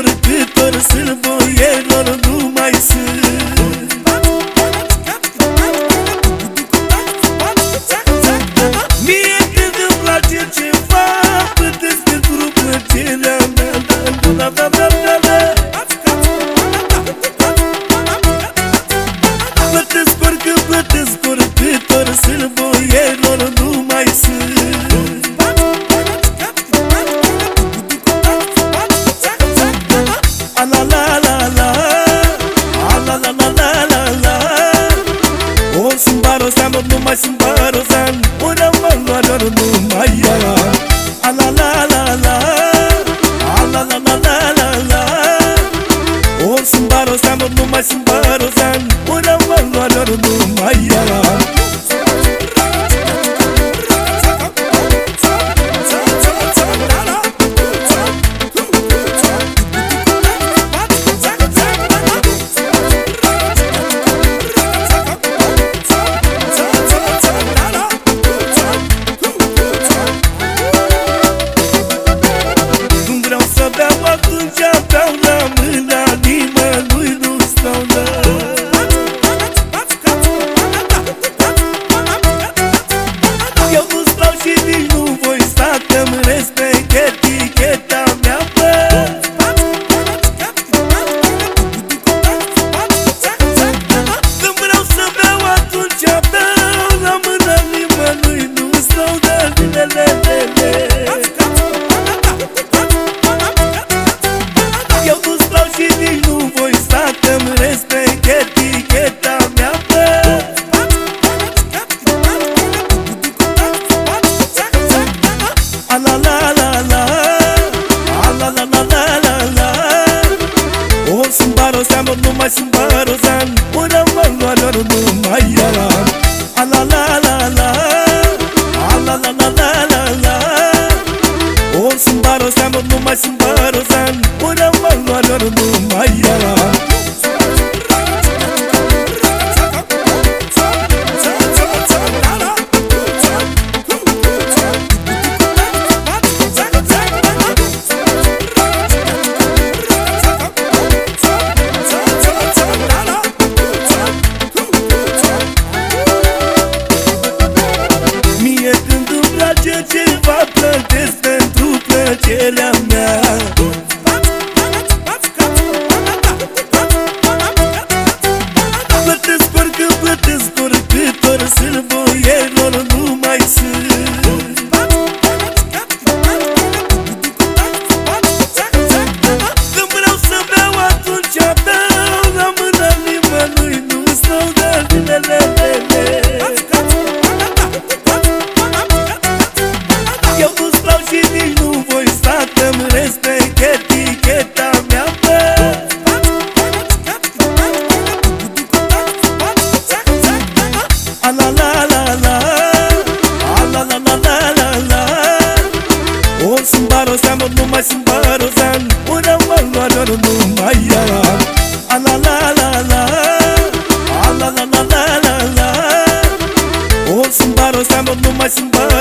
Urcător, silvoielor, nu mai sunt. barozan, nu mai sunt barozan Eu nu stau și nici nu voi sta Că-mi respect eticheta mea, bă. A la la la la. O sâmbaro seamă numai sâmbaro seam Ora mă lua Keranga Ala la la la, ala la la la la la, oh sumbaro Barozan, nu mai sunt barozan Una mă lua, doar nu mai am Ala la la la Ala la la la la la O sunt barozan, nu mai sunt barozan